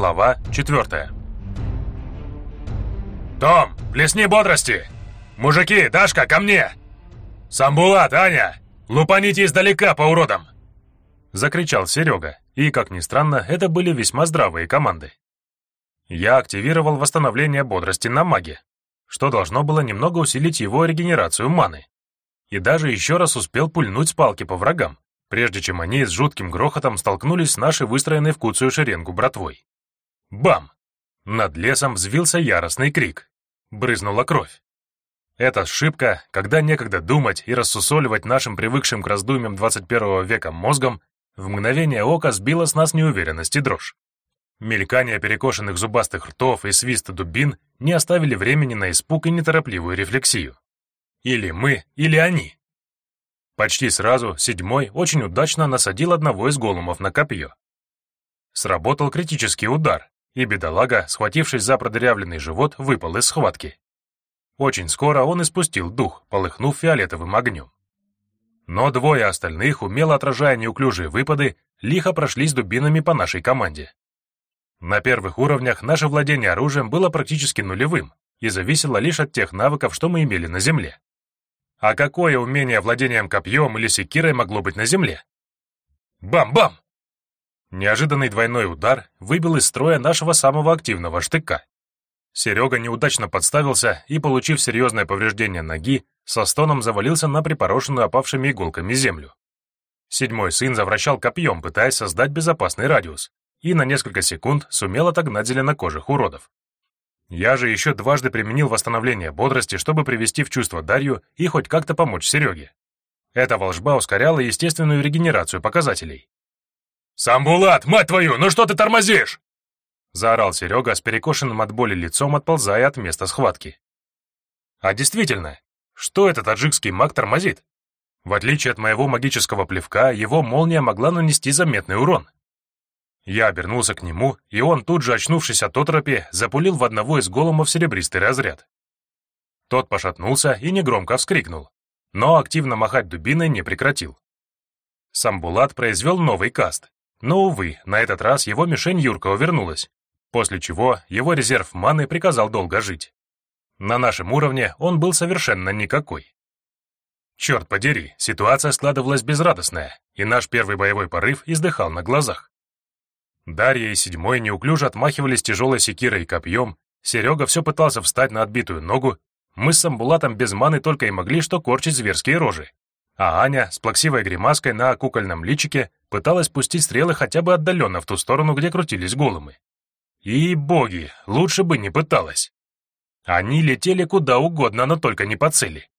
Глава 4 «Том, плесни бодрости! Мужики, Дашка, ко мне! Самбулат, Аня, лупаните издалека по уродам!» Закричал Серега, и, как ни странно, это были весьма здравые команды. Я активировал восстановление бодрости на маге, что должно было немного усилить его регенерацию маны. И даже еще раз успел пульнуть с палки по врагам, прежде чем они с жутким грохотом столкнулись с нашей выстроенной в куцую шеренгу братвой. Бам! Над лесом взвился яростный крик. Брызнула кровь. Эта ошибка, когда некогда думать и рассусоливать нашим привыкшим к раздумьям 21 века мозгом, в мгновение ока сбила с нас неуверенность и дрожь. Мелькание перекошенных зубастых ртов и свист дубин не оставили времени на испуг и неторопливую рефлексию. Или мы, или они. Почти сразу седьмой очень удачно насадил одного из голумов на копье. Сработал критический удар, и бедолага, схватившись за продырявленный живот, выпал из схватки. Очень скоро он испустил дух, полыхнув фиолетовым огнем. Но двое остальных, умело отражая неуклюжие выпады, лихо прошлись дубинами по нашей команде. На первых уровнях наше владение оружием было практически нулевым и зависело лишь от тех навыков, что мы имели на земле. А какое умение владением копьем или секирой могло быть на земле? Бам-бам! Неожиданный двойной удар выбил из строя нашего самого активного штыка. Серега неудачно подставился и, получив серьезное повреждение ноги, со стоном завалился на припорошенную опавшими иголками землю. Седьмой сын завращал копьем, пытаясь создать безопасный радиус, и на несколько секунд сумел отогнать зеленокожих уродов. Я же еще дважды применил восстановление бодрости, чтобы привести в чувство Дарью и хоть как-то помочь Сереге. Эта волжба ускоряла естественную регенерацию показателей. «Самбулат, мать твою, ну что ты тормозишь?» Заорал Серега с перекошенным от боли лицом, отползая от места схватки. А действительно, что этот таджикский маг тормозит? В отличие от моего магического плевка, его молния могла нанести заметный урон. Я обернулся к нему, и он, тут же очнувшись от отропи, запулил в одного из голумов серебристый разряд. Тот пошатнулся и негромко вскрикнул, но активно махать дубиной не прекратил. Самбулат произвел новый каст, но, увы, на этот раз его мишень Юрка увернулась, после чего его резерв маны приказал долго жить. На нашем уровне он был совершенно никакой. Черт подери, ситуация складывалась безрадостная, и наш первый боевой порыв издыхал на глазах. Дарья и Седьмой неуклюже отмахивались тяжелой секирой и копьем, Серега все пытался встать на отбитую ногу, мы с Самбулатом без маны только и могли что корчить зверские рожи. А Аня с плаксивой гримаской на кукольном личике пыталась пустить стрелы хотя бы отдаленно в ту сторону, где крутились голымы. И, боги, лучше бы не пыталась. Они летели куда угодно, но только не по цели.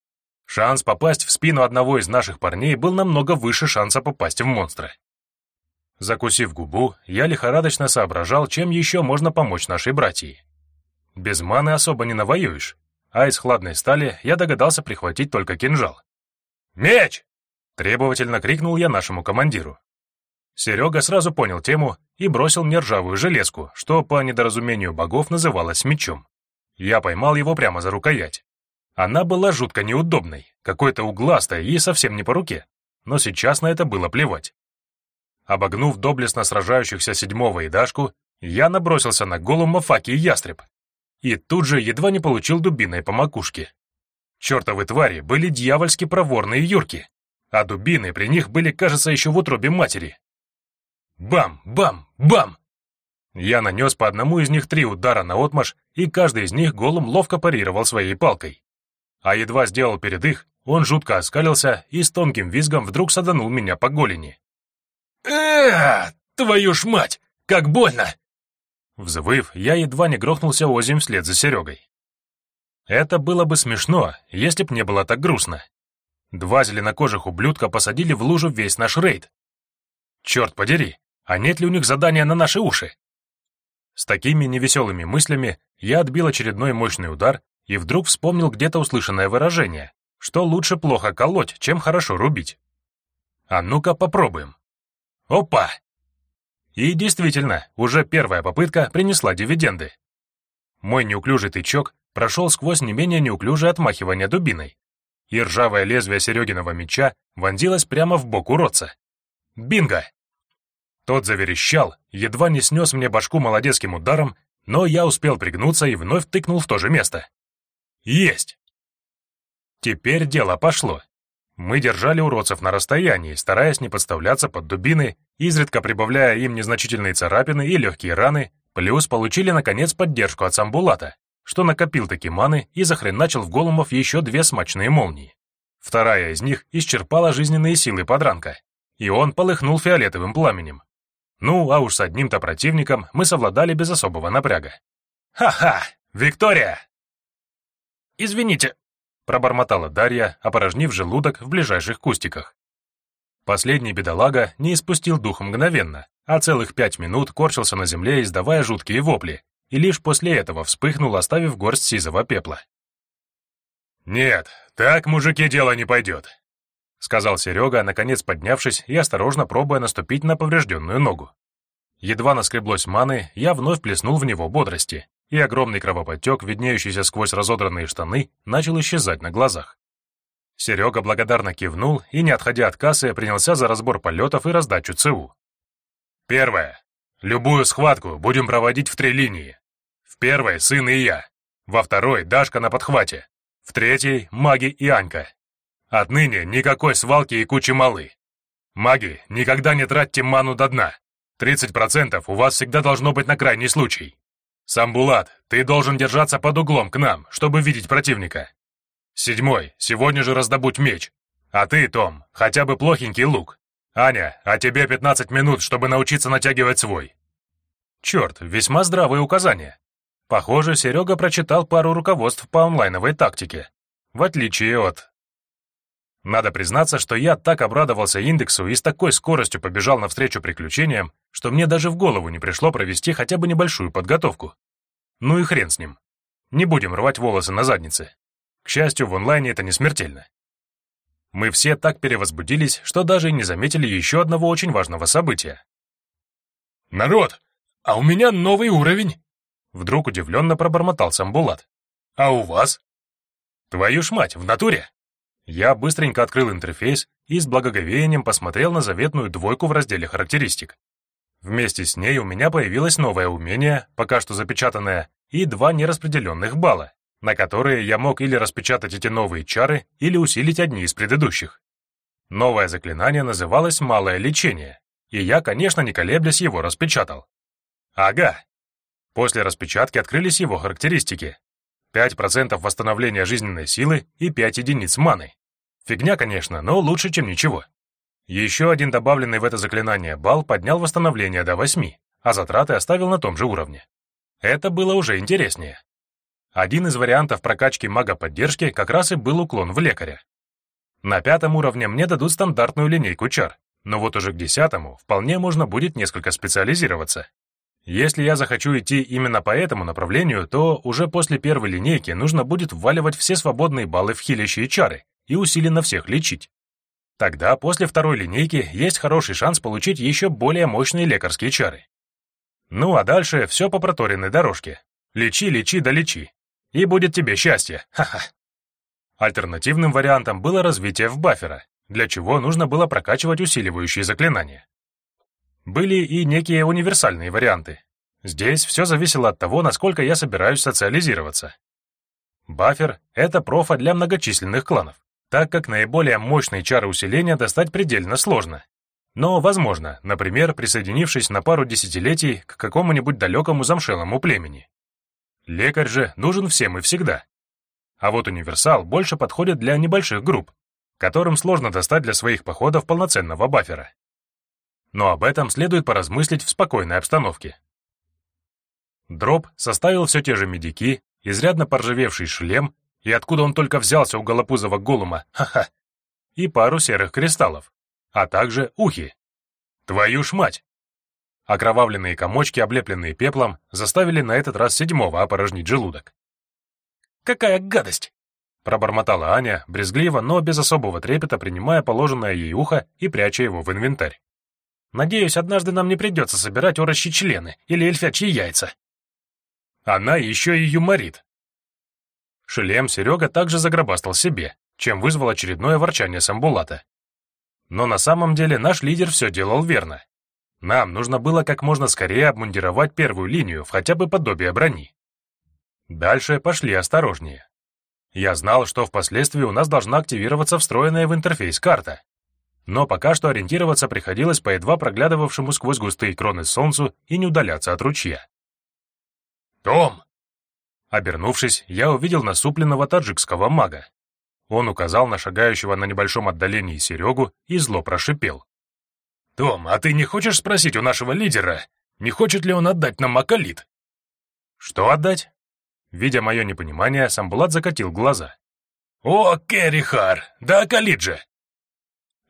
Шанс попасть в спину одного из наших парней был намного выше шанса попасть в монстра. Закусив губу, я лихорадочно соображал, чем еще можно помочь нашей братьи. Без маны особо не навоюешь, а из хладной стали я догадался прихватить только кинжал. «Меч!» — требовательно крикнул я нашему командиру. Серега сразу понял тему и бросил мне ржавую железку, что по недоразумению богов называлась мечом. Я поймал его прямо за рукоять. Она была жутко неудобной, какой-то угластой и совсем не по руке, но сейчас на это было плевать. Обогнув доблестно сражающихся седьмого и Дашку, я набросился на голому Факи и Ястреб. И тут же едва не получил дубиной по макушке. Чертовы твари были дьявольски проворные юрки, а дубины при них были, кажется, еще в утробе матери. Бам, бам, бам! Я нанес по одному из них три удара на отмаш, и каждый из них голым ловко парировал своей палкой. А едва сделал перед их, он жутко оскалился и с тонким визгом вдруг саданул меня по голени э Твою ж мать! Как больно!» Взвыв, я едва не грохнулся озим вслед за Серегой. Это было бы смешно, если б не было так грустно. Два зеленокожих ублюдка посадили в лужу весь наш рейд. Черт подери, а нет ли у них задания на наши уши? С такими невеселыми мыслями я отбил очередной мощный удар и вдруг вспомнил где-то услышанное выражение, что лучше плохо колоть, чем хорошо рубить. А ну-ка попробуем. Опа! И действительно, уже первая попытка принесла дивиденды. Мой неуклюжий тычок прошел сквозь не менее неуклюжее отмахивание дубиной, и ржавое лезвие Серегиного меча вонзилось прямо в бок уродца. Бинго! Тот заверещал, едва не снес мне башку молодецким ударом, но я успел пригнуться и вновь тыкнул в то же место. Есть! Теперь дело пошло. Мы держали уродцев на расстоянии, стараясь не подставляться под дубины, изредка прибавляя им незначительные царапины и легкие раны, плюс получили, наконец, поддержку от Самбулата, что накопил таки маны и захреначил в голумов еще две смачные молнии. Вторая из них исчерпала жизненные силы подранка, и он полыхнул фиолетовым пламенем. Ну, а уж с одним-то противником мы совладали без особого напряга. «Ха-ха! Виктория!» «Извините», — пробормотала Дарья, опорожнив желудок в ближайших кустиках. Последний бедолага не испустил дух мгновенно, а целых пять минут корчился на земле, издавая жуткие вопли, и лишь после этого вспыхнул, оставив горсть сизого пепла. «Нет, так, мужики, дело не пойдет», — сказал Серега, наконец поднявшись и осторожно пробуя наступить на поврежденную ногу. Едва наскреблось маны, я вновь плеснул в него бодрости, и огромный кровоподтек, виднеющийся сквозь разодранные штаны, начал исчезать на глазах. Серега благодарно кивнул и, не отходя от кассы, принялся за разбор полетов и раздачу ЦУ. Первое. Любую схватку будем проводить в три линии. В первой — сын и я. Во второй — Дашка на подхвате. В третьей — маги и Анька. Отныне никакой свалки и кучи малы. Маги, никогда не тратьте ману до дна. 30% у вас всегда должно быть на крайний случай. Самбулат, ты должен держаться под углом к нам, чтобы видеть противника. Седьмой, сегодня же раздобудь меч. А ты, Том, хотя бы плохенький лук. Аня, а тебе 15 минут, чтобы научиться натягивать свой. Черт, весьма здравые указания. Похоже, Серега прочитал пару руководств по онлайновой тактике. В отличие от... Надо признаться, что я так обрадовался индексу и с такой скоростью побежал навстречу приключениям, что мне даже в голову не пришло провести хотя бы небольшую подготовку. Ну и хрен с ним. Не будем рвать волосы на заднице. К счастью, в онлайне это не смертельно. Мы все так перевозбудились, что даже не заметили еще одного очень важного события. «Народ, а у меня новый уровень!» Вдруг удивленно пробормотал Самбулат. «А у вас?» «Твою ж мать, в натуре!» Я быстренько открыл интерфейс и с благоговением посмотрел на заветную двойку в разделе характеристик. Вместе с ней у меня появилось новое умение, пока что запечатанное, и два нераспределенных балла, на которые я мог или распечатать эти новые чары, или усилить одни из предыдущих. Новое заклинание называлось «Малое лечение», и я, конечно, не колеблясь, его распечатал. Ага, После распечатки открылись его характеристики. 5% восстановления жизненной силы и 5 единиц маны. Фигня, конечно, но лучше, чем ничего. Еще один добавленный в это заклинание балл поднял восстановление до 8, а затраты оставил на том же уровне. Это было уже интереснее. Один из вариантов прокачки мага-поддержки как раз и был уклон в лекаря. На пятом уровне мне дадут стандартную линейку чар, но вот уже к десятому вполне можно будет несколько специализироваться. Если я захочу идти именно по этому направлению, то уже после первой линейки нужно будет вваливать все свободные баллы в хилящие чары и усиленно всех лечить. Тогда после второй линейки есть хороший шанс получить еще более мощные лекарские чары. Ну а дальше все по проторенной дорожке. Лечи, лечи да лечи. И будет тебе счастье, ха-ха. Альтернативным вариантом было развитие в бафера, для чего нужно было прокачивать усиливающие заклинания. Были и некие универсальные варианты. Здесь все зависело от того, насколько я собираюсь социализироваться. Баффер — это профа для многочисленных кланов, так как наиболее мощные чары усиления достать предельно сложно. Но возможно, например, присоединившись на пару десятилетий к какому-нибудь далекому замшелому племени. Лекарь же нужен всем и всегда. А вот универсал больше подходит для небольших групп, которым сложно достать для своих походов полноценного бафера но об этом следует поразмыслить в спокойной обстановке. Дроп составил все те же медики, изрядно поржавевший шлем, и откуда он только взялся у голопузого голума, ха-ха, и пару серых кристаллов, а также ухи. Твою ж мать! Окровавленные комочки, облепленные пеплом, заставили на этот раз седьмого опорожнить желудок. «Какая гадость!» — пробормотала Аня, брезгливо, но без особого трепета принимая положенное ей ухо и пряча его в инвентарь. Надеюсь, однажды нам не придется собирать орощи члены или эльфячьи яйца. Она еще и юморит. Шлем Серега также загробастал себе, чем вызвал очередное ворчание Самбулата. Но на самом деле наш лидер все делал верно. Нам нужно было как можно скорее обмундировать первую линию в хотя бы подобие брони. Дальше пошли осторожнее. Я знал, что впоследствии у нас должна активироваться встроенная в интерфейс карта. Но пока что ориентироваться приходилось по едва проглядывавшему сквозь густые кроны солнцу и не удаляться от ручья. «Том!» Обернувшись, я увидел насупленного таджикского мага. Он указал на шагающего на небольшом отдалении Серегу и зло прошипел. «Том, а ты не хочешь спросить у нашего лидера, не хочет ли он отдать нам Макалит?» «Что отдать?» Видя мое непонимание, Самбулат закатил глаза. «О, Керрихар, да Акалит же!»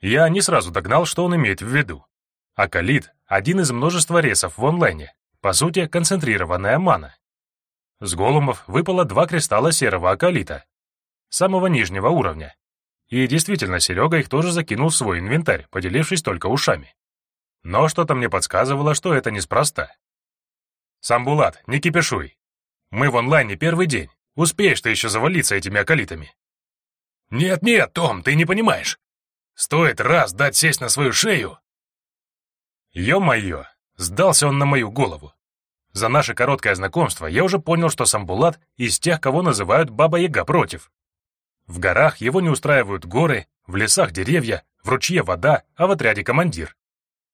Я не сразу догнал, что он имеет в виду. Акалит — один из множества ресов в онлайне, по сути, концентрированная мана. С голумов выпало два кристалла серого акалита, самого нижнего уровня. И действительно, Серега их тоже закинул в свой инвентарь, поделившись только ушами. Но что-то мне подсказывало, что это неспроста. «Самбулат, не кипишуй. Мы в онлайне первый день. Успеешь ты еще завалиться этими околитами. Нет-нет, Том, ты не понимаешь. Стоит раз дать сесть на свою шею. Ё-моё, сдался он на мою голову. За наше короткое знакомство я уже понял, что Самбулат из тех, кого называют Баба-Яга против. В горах его не устраивают горы, в лесах деревья, в ручье вода, а в отряде командир.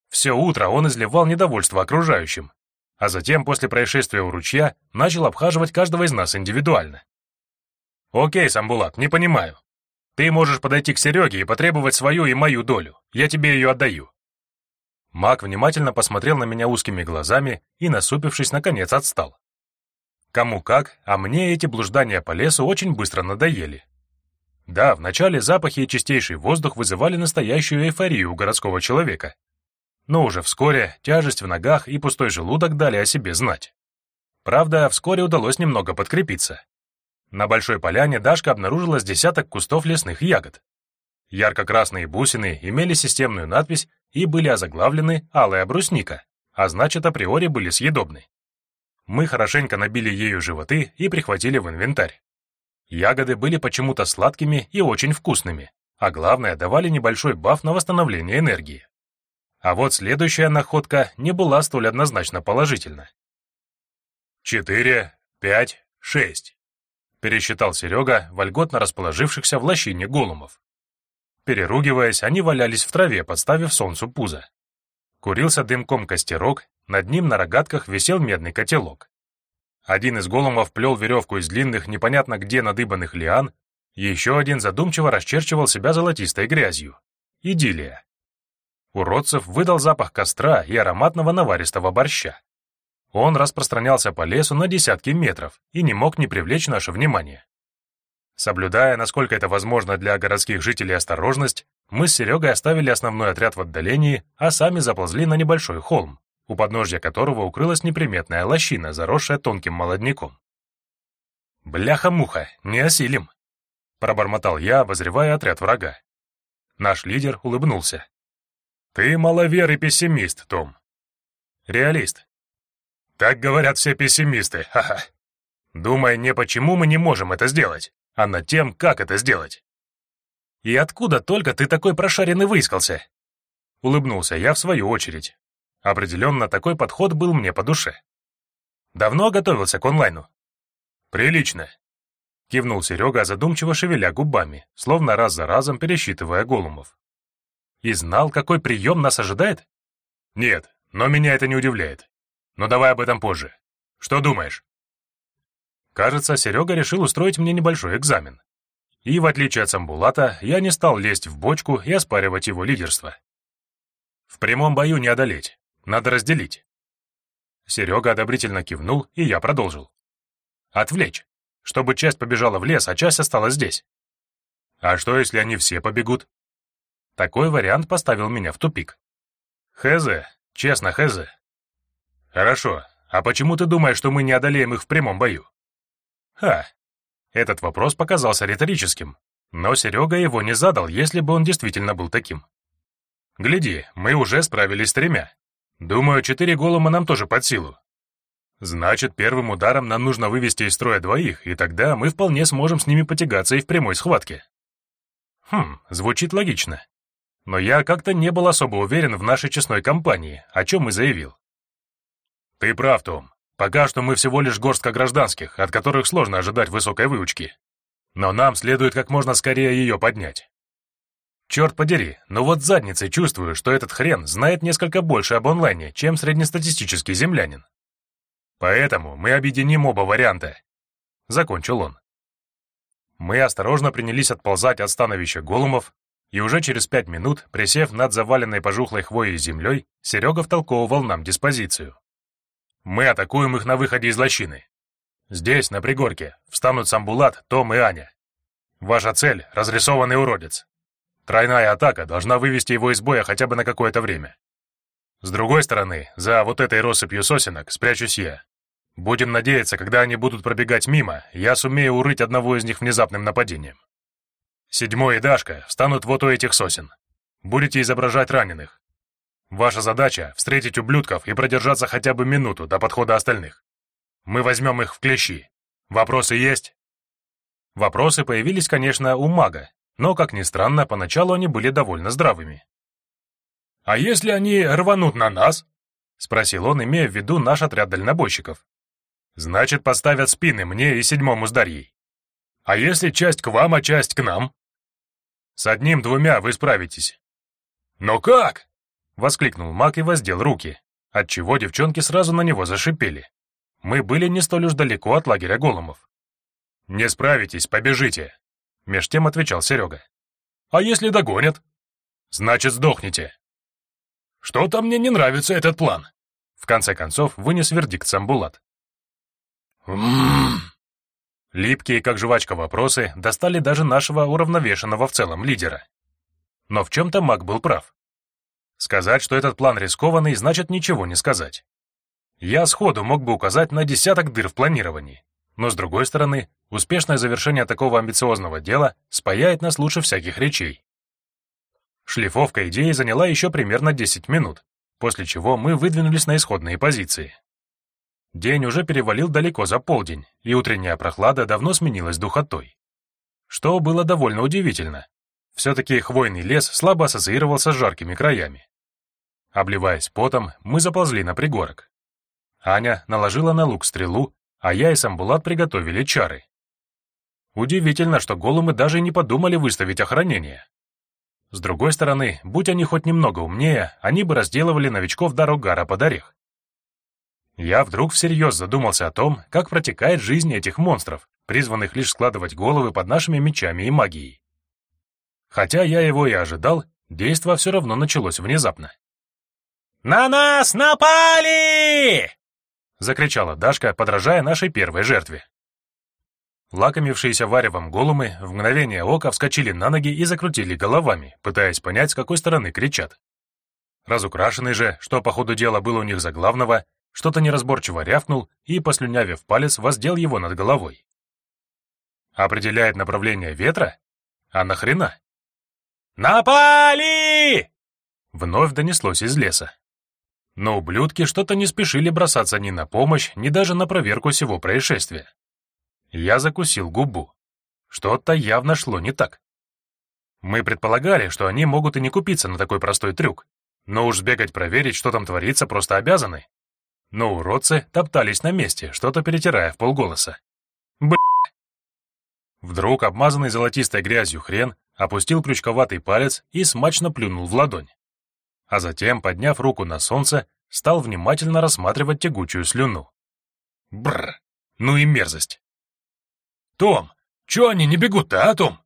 Все утро он изливал недовольство окружающим, а затем, после происшествия у ручья, начал обхаживать каждого из нас индивидуально. «Окей, Самбулат, не понимаю. Ты можешь подойти к Сереге и потребовать свою и мою долю. Я тебе ее отдаю». Маг внимательно посмотрел на меня узкими глазами и, насупившись, наконец отстал. Кому как, а мне эти блуждания по лесу очень быстро надоели. Да, вначале запахи и чистейший воздух вызывали настоящую эйфорию у городского человека, но уже вскоре тяжесть в ногах и пустой желудок дали о себе знать. Правда, вскоре удалось немного подкрепиться. На большой поляне Дашка обнаружила с десяток кустов лесных ягод. Ярко-красные бусины имели системную надпись и были озаглавлены «Алая брусника», а значит, априори были съедобны. Мы хорошенько набили ею животы и прихватили в инвентарь. Ягоды были почему-то сладкими и очень вкусными, а главное, давали небольшой баф на восстановление энергии. А вот следующая находка не была столь однозначно положительна. «Четыре, пять, шесть», — пересчитал Серега, вольготно расположившихся в лощине голумов. Переругиваясь, они валялись в траве, подставив солнцу пузо. Курился дымком костерок, над ним на рогатках висел медный котелок. Один из голумов плел веревку из длинных, непонятно где надыбанных лиан, еще один задумчиво расчерчивал себя золотистой грязью. Идиллия. Уродцев выдал запах костра и ароматного наваристого борща. Он распространялся по лесу на десятки метров и не мог не привлечь наше внимание. Соблюдая, насколько это возможно для городских жителей, осторожность, мы с Серегой оставили основной отряд в отдалении, а сами заползли на небольшой холм, у подножья которого укрылась неприметная лощина, заросшая тонким молодняком. «Бляха-муха, не осилим!» — пробормотал я, обозревая отряд врага. Наш лидер улыбнулся. Ты маловер и пессимист, Том. Реалист. Так говорят все пессимисты, ха-ха. Думай не почему мы не можем это сделать, а над тем, как это сделать. И откуда только ты такой прошаренный выискался? Улыбнулся я в свою очередь. Определенно, такой подход был мне по душе. Давно готовился к онлайну? Прилично. Кивнул Серега, задумчиво шевеля губами, словно раз за разом пересчитывая голумов. И знал, какой прием нас ожидает? Нет, но меня это не удивляет. Но давай об этом позже. Что думаешь? Кажется, Серега решил устроить мне небольшой экзамен. И, в отличие от Самбулата, я не стал лезть в бочку и оспаривать его лидерство. В прямом бою не одолеть, надо разделить. Серега одобрительно кивнул, и я продолжил. Отвлечь, чтобы часть побежала в лес, а часть осталась здесь. А что, если они все побегут? Такой вариант поставил меня в тупик. Хз, честно, хз. Хорошо, а почему ты думаешь, что мы не одолеем их в прямом бою? Ха, этот вопрос показался риторическим, но Серега его не задал, если бы он действительно был таким. Гляди, мы уже справились с тремя. Думаю, четыре голома нам тоже под силу. Значит, первым ударом нам нужно вывести из строя двоих, и тогда мы вполне сможем с ними потягаться и в прямой схватке. Хм, звучит логично. Но я как-то не был особо уверен в нашей честной компании, о чем и заявил. «Ты прав, Том. Пока что мы всего лишь горстка гражданских, от которых сложно ожидать высокой выучки. Но нам следует как можно скорее ее поднять. Черт подери, но вот задницей чувствую, что этот хрен знает несколько больше об онлайне, чем среднестатистический землянин. Поэтому мы объединим оба варианта. Закончил он. Мы осторожно принялись отползать от становища голумов, и уже через пять минут, присев над заваленной пожухлой хвоей землей, Серега втолковывал нам диспозицию. Мы атакуем их на выходе из лощины. Здесь, на пригорке, встанут Самбулат, Том и Аня. Ваша цель — разрисованный уродец. Тройная атака должна вывести его из боя хотя бы на какое-то время. С другой стороны, за вот этой россыпью сосенок спрячусь я. Будем надеяться, когда они будут пробегать мимо, я сумею урыть одного из них внезапным нападением. Седьмой и Дашка встанут вот у этих сосен. Будете изображать раненых. Ваша задача — встретить ублюдков и продержаться хотя бы минуту до подхода остальных. Мы возьмем их в клещи. Вопросы есть?» Вопросы появились, конечно, у мага, но, как ни странно, поначалу они были довольно здравыми. «А если они рванут на нас?» — спросил он, имея в виду наш отряд дальнобойщиков. «Значит, поставят спины мне и седьмому с Дарьей. А если часть к вам, а часть к нам?» «С одним-двумя вы справитесь». «Но как?» — воскликнул маг и воздел руки, отчего девчонки сразу на него зашипели. Мы были не столь уж далеко от лагеря голомов. «Не справитесь, побежите!» Меж тем отвечал Серега. «А если догонят?» «Значит, сдохнете». «Что-то мне не нравится этот план», в конце концов вынес вердикт Самбулат. Липкие, как жвачка, вопросы достали даже нашего уравновешенного в целом лидера. Но в чем-то маг был прав. Сказать, что этот план рискованный, значит ничего не сказать. Я сходу мог бы указать на десяток дыр в планировании, но, с другой стороны, успешное завершение такого амбициозного дела спаяет нас лучше всяких речей. Шлифовка идеи заняла еще примерно 10 минут, после чего мы выдвинулись на исходные позиции. День уже перевалил далеко за полдень, и утренняя прохлада давно сменилась духотой. Что было довольно удивительно. Все-таки хвойный лес слабо ассоциировался с жаркими краями. Обливаясь потом, мы заползли на пригорок. Аня наложила на лук стрелу а я и Самбулат приготовили чары. Удивительно, что голумы даже не подумали выставить охранение. С другой стороны, будь они хоть немного умнее, они бы разделывали новичков Дарогара под орех. Я вдруг всерьез задумался о том, как протекает жизнь этих монстров, призванных лишь складывать головы под нашими мечами и магией. Хотя я его и ожидал, действо все равно началось внезапно. «На нас напали!» — закричала Дашка, подражая нашей первой жертве. Лакомившиеся варевом голумы в мгновение ока вскочили на ноги и закрутили головами, пытаясь понять, с какой стороны кричат. Разукрашенный же, что по ходу дела было у них за главного, что-то неразборчиво рявкнул и, послюнявив палец, воздел его над головой. Определяет направление ветра? А нахрена? «Напали!» Вновь донеслось из леса. Но ублюдки что-то не спешили бросаться ни на помощь, ни даже на проверку всего происшествия. Я закусил губу. Что-то явно шло не так. Мы предполагали, что они могут и не купиться на такой простой трюк, но уж сбегать проверить, что там творится, просто обязаны. Но уродцы топтались на месте, что-то перетирая в полголоса. Б***. Вдруг обмазанный золотистой грязью хрен опустил крючковатый палец и смачно плюнул в ладонь а затем, подняв руку на солнце, стал внимательно рассматривать тягучую слюну. Бррр, ну и мерзость. «Том, чё они не бегут-то, а, Том?»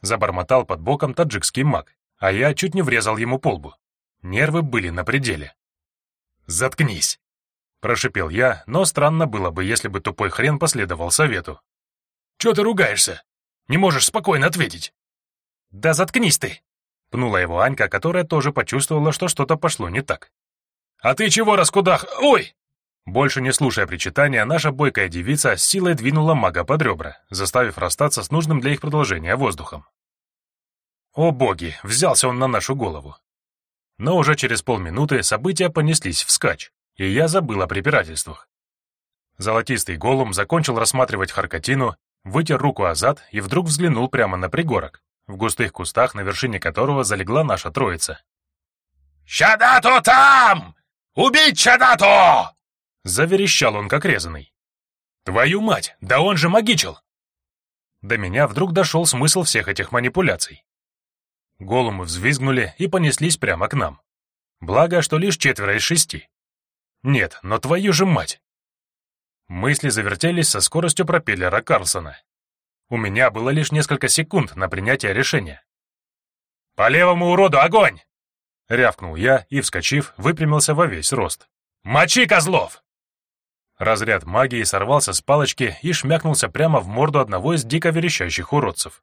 Забормотал под боком таджикский маг, а я чуть не врезал ему по лбу. Нервы были на пределе. «Заткнись!» Прошипел я, но странно было бы, если бы тупой хрен последовал совету. «Чё ты ругаешься? Не можешь спокойно ответить?» «Да заткнись ты!» Пнула его Анька, которая тоже почувствовала, что что-то пошло не так. «А ты чего раскудах... Ой!» Больше не слушая причитания, наша бойкая девица с силой двинула мага под ребра, заставив расстаться с нужным для их продолжения воздухом. О боги, взялся он на нашу голову. Но уже через полминуты события понеслись вскачь, и я забыл о препирательствах. Золотистый голум закончил рассматривать Харкотину, вытер руку о зад и вдруг взглянул прямо на пригорок, в густых кустах, на вершине которого залегла наша троица. «Чадато там! Убить Чадато!» Заверещал он, как резанный. «Твою мать, да он же магичил!» До меня вдруг дошел смысл всех этих манипуляций. Голумы взвизгнули и понеслись прямо к нам. Благо, что лишь четверо из шести. Нет, но твою же мать! Мысли завертелись со скоростью пропеллера Карлсона. У меня было лишь несколько секунд на принятие решения. «По левому уроду огонь!» — рявкнул я и, вскочив, выпрямился во весь рост. «Мочи, козлов!» Разряд магии сорвался с палочки и шмякнулся прямо в морду одного из дико верещащих уродцев.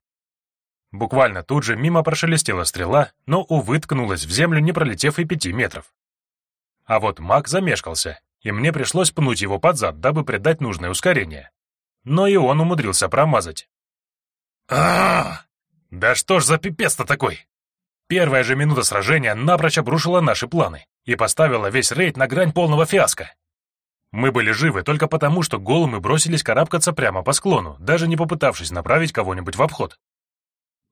Буквально тут же мимо прошелестела стрела, но, увы, ткнулась в землю, не пролетев и пяти метров. А вот маг замешкался, и мне пришлось пнуть его под зад, дабы придать нужное ускорение. Но и он умудрился промазать. а Да что ж за пипец-то такой? Первая же минута сражения напрочь обрушила наши планы и поставила весь рейд на грань полного фиаско. Мы были живы только потому, что голым бросились карабкаться прямо по склону, даже не попытавшись направить кого-нибудь в обход.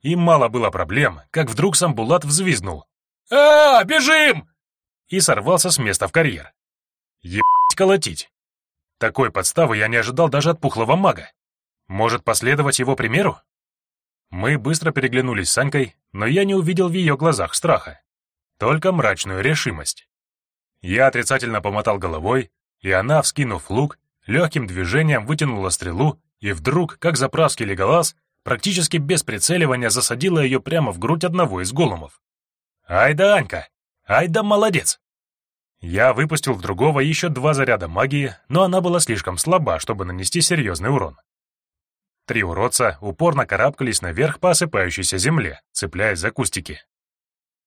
Им мало было проблем, как вдруг сам Булат взвизгнул. а, бежим!» и сорвался с места в карьер. Ебать колотить. Такой подставы я не ожидал даже от пухлого мага. Может последовать его примеру? Мы быстро переглянулись с Санькой, но я не увидел в ее глазах страха, только мрачную решимость. Я отрицательно помотал головой, и она, вскинув лук, легким движением вытянула стрелу и вдруг, как заправский леголаз, практически без прицеливания засадила ее прямо в грудь одного из голумов. «Ай да, Анька! Ай да молодец!» Я выпустил в другого еще два заряда магии, но она была слишком слаба, чтобы нанести серьезный урон. Три уродца упорно карабкались наверх по осыпающейся земле, цепляясь за кустики.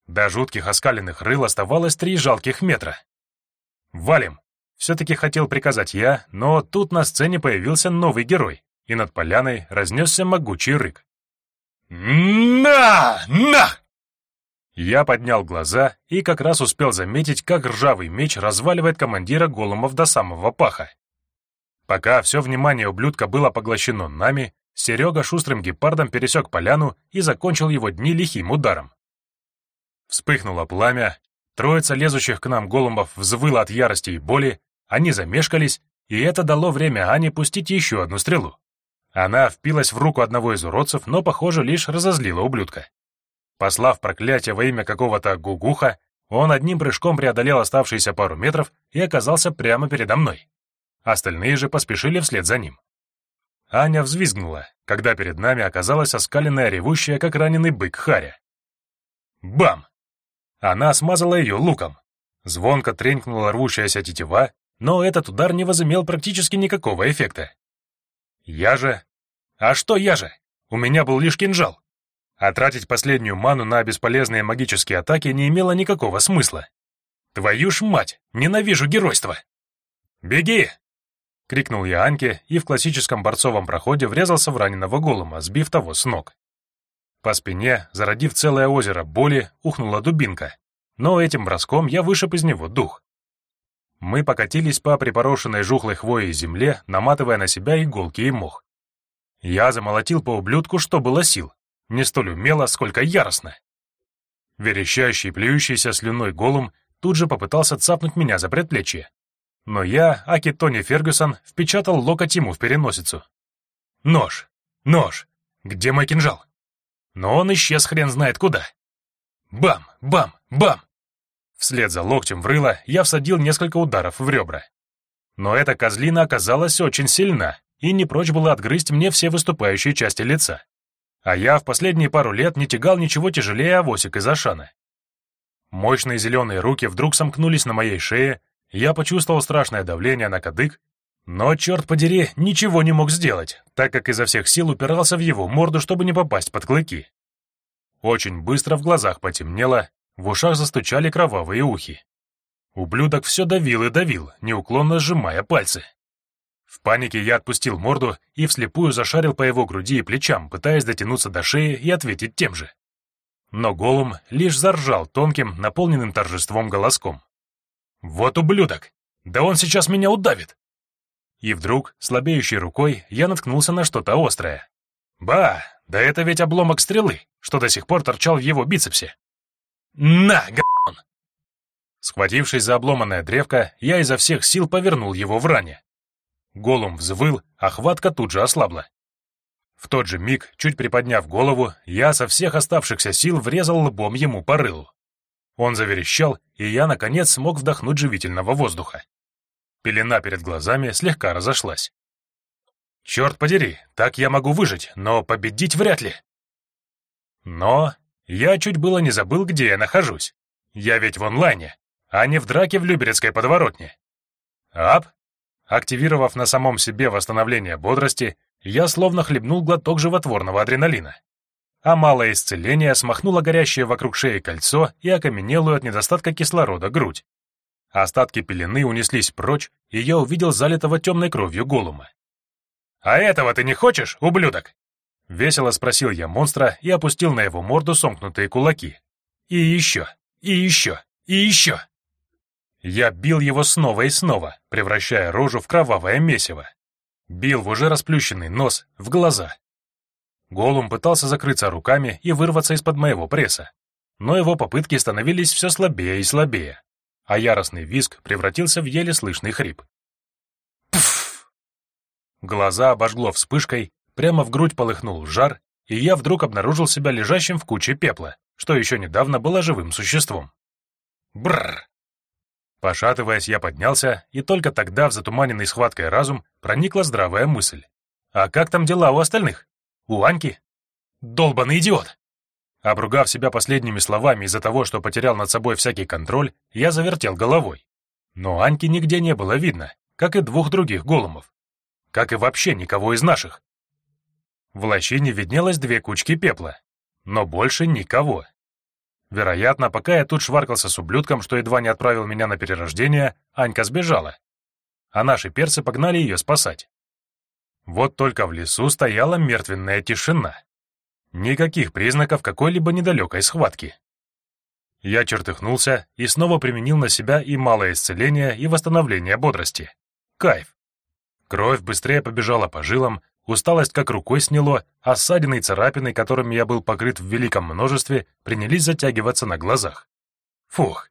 До жутких оскаленных рыл оставалось три жалких метра. «Валим!» — все-таки хотел приказать я, но тут на сцене появился новый герой, и над поляной разнесся могучий рык. «На! На!» Я поднял глаза и как раз успел заметить, как ржавый меч разваливает командира голумов до самого паха. Пока все внимание ублюдка было поглощено нами, Серега шустрым гепардом пересек поляну и закончил его дни лихим ударом. Вспыхнуло пламя, троица лезущих к нам голумов взвыла от ярости и боли, они замешкались, и это дало время Ане пустить еще одну стрелу. Она впилась в руку одного из уродцев, но, похоже, лишь разозлила ублюдка. Послав проклятие во имя какого-то гугуха, он одним прыжком преодолел оставшиеся пару метров и оказался прямо передо мной. Остальные же поспешили вслед за ним. Аня взвизгнула, когда перед нами оказалась оскаленная ревущая, как раненый бык Харя. Бам! Она смазала ее луком. Звонко тренькнула рвущаяся тетива, но этот удар не возымел практически никакого эффекта. Я же... А что я же? У меня был лишь кинжал. А тратить последнюю ману на бесполезные магические атаки не имело никакого смысла. Твою ж мать, ненавижу геройство! «Беги!» — крикнул я Аньке и в классическом борцовом проходе врезался в раненого голума, сбив того с ног. По спине, зародив целое озеро боли, ухнула дубинка, но этим броском я вышиб из него дух. Мы покатились по припорошенной жухлой хвоей земле, наматывая на себя иголки и мох. Я замолотил по ублюдку, что было сил, не столь умело, сколько яростно. Верещащий, плюющийся слюной голым тут же попытался цапнуть меня за предплечье. Но я, Аки Тони Фергюсон, впечатал локоть ему в переносицу. Нож! Нож! Где мой кинжал? Но он исчез хрен знает куда. Бам! Бам! Бам! Вслед за локтем в рыло я всадил несколько ударов в ребра. Но эта козлина оказалась очень сильна и не прочь была отгрызть мне все выступающие части лица. А я в последние пару лет не тягал ничего тяжелее авосик из Ашана. Мощные зеленые руки вдруг сомкнулись на моей шее, я почувствовал страшное давление на кадык, но, черт подери, ничего не мог сделать, так как изо всех сил упирался в его морду, чтобы не попасть под клыки. Очень быстро в глазах потемнело, в ушах застучали кровавые ухи. Ублюдок все давил и давил, неуклонно сжимая пальцы. В панике я отпустил морду и вслепую зашарил по его груди и плечам, пытаясь дотянуться до шеи и ответить тем же. Но голум лишь заржал тонким, наполненным торжеством голоском. «Вот ублюдок! Да он сейчас меня удавит!» И вдруг, слабеющей рукой, я наткнулся на что-то острое. Ба, да это ведь обломок стрелы, что до сих пор торчал в его бицепсе. На, г***он! Схватившись за обломанное древко, я изо всех сил повернул его в ране. Голум взвыл, а хватка тут же ослабла. В тот же миг, чуть приподняв голову, я со всех оставшихся сил врезал лбом ему по рылу. Он заверещал, и я, наконец, смог вдохнуть живительного воздуха. Пелена перед глазами слегка разошлась. Черт подери, так я могу выжить, но победить вряд ли. Но я чуть было не забыл, где я нахожусь. Я ведь в онлайне, а не в драке в Люберецкой подворотне. Ап! Активировав на самом себе восстановление бодрости, я словно хлебнул глоток животворного адреналина. А малое исцеление смахнуло горящее вокруг шеи кольцо и окаменелую от недостатка кислорода грудь. Остатки пелены унеслись прочь, и я увидел залитого темной кровью голума. «А этого ты не хочешь, ублюдок?» Весело спросил я монстра и опустил на его морду сомкнутые кулаки. «И еще, и еще, и еще!» Я бил его снова и снова, превращая рожу в кровавое месиво. Бил в уже расплющенный нос, в глаза. Голум пытался закрыться руками и вырваться из-под моего пресса, но его попытки становились все слабее и слабее, а яростный визг превратился в еле слышный хрип. Пф! Глаза обожгло вспышкой, прямо в грудь полыхнул жар, и я вдруг обнаружил себя лежащим в куче пепла, что еще недавно было живым существом. Бррр! Пошатываясь, я поднялся, и только тогда в затуманенный схваткой разум проникла здравая мысль. А как там дела у остальных? У Аньки? Долбаный идиот! Обругав себя последними словами из-за того, что потерял над собой всякий контроль, я завертел головой. Но Аньки нигде не было видно, как и двух других голумов. Как и вообще никого из наших. В лощине виднелось две кучки пепла, но больше никого. Вероятно, пока я тут шваркался с ублюдком, что едва не отправил меня на перерождение, Анька сбежала. А наши перцы погнали ее спасать. Вот только в лесу стояла мертвенная тишина. Никаких признаков какой-либо недалекой схватки. Я чертыхнулся и снова применил на себя и малое исцеление, и восстановление бодрости. Кайф. Кровь быстрее побежала по жилам, Усталость как рукой сняло, а ссадины и царапины, которыми я был покрыт в великом множестве, принялись затягиваться на глазах. Фух.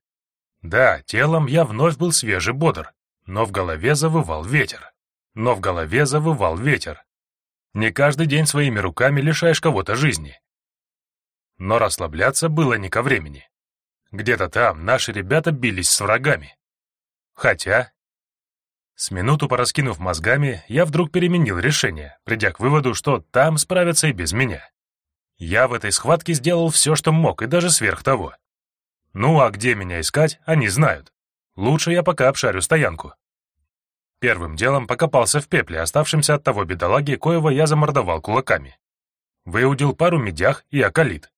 Да, телом я вновь был свежий бодр, но в голове завывал ветер. Но в голове завывал ветер. Не каждый день своими руками лишаешь кого-то жизни. Но расслабляться было не ко времени. Где-то там наши ребята бились с врагами. Хотя с минуту пораскинув мозгами, я вдруг переменил решение, придя к выводу, что там справятся и без меня. Я в этой схватке сделал все, что мог, и даже сверх того. Ну а где меня искать, они знают. Лучше я пока обшарю стоянку. Первым делом покопался в пепле, оставшемся от того бедолаги, коего я замордовал кулаками. Выудил пару медях и околит.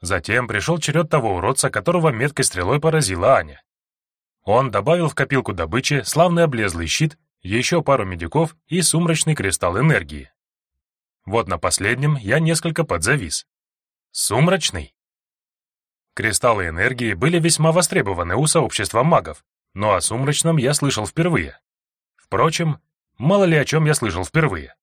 Затем пришел черед того уродца, которого меткой стрелой поразила Аня. Он добавил в копилку добычи славный облезлый щит, еще пару медиков и сумрачный кристалл энергии. Вот на последнем я несколько подзавис. Сумрачный? Кристаллы энергии были весьма востребованы у сообщества магов, но о сумрачном я слышал впервые. Впрочем, мало ли о чем я слышал впервые.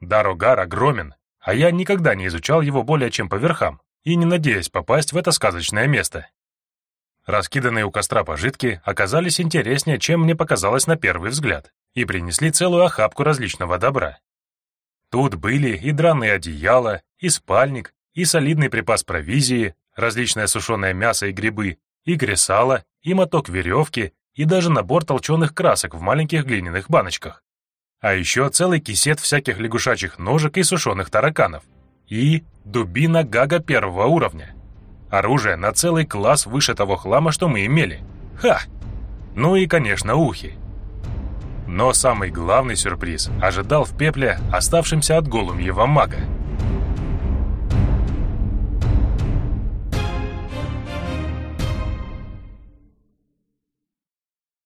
Дарогар огромен, а я никогда не изучал его более чем по верхам и не надеясь попасть в это сказочное место. Раскиданные у костра пожитки оказались интереснее, чем мне показалось на первый взгляд, и принесли целую охапку различного добра. Тут были и драные одеяла, и спальник, и солидный припас провизии, различное сушеное мясо и грибы, и гресало, и моток веревки, и даже набор толченых красок в маленьких глиняных баночках. А еще целый кисет всяких лягушачьих ножек и сушеных тараканов. И дубина гага первого уровня. Оружие на целый класс выше того хлама, что мы имели. Ха! Ну и, конечно, ухи. Но самый главный сюрприз ожидал в пепле, оставшемся от голумьего мага.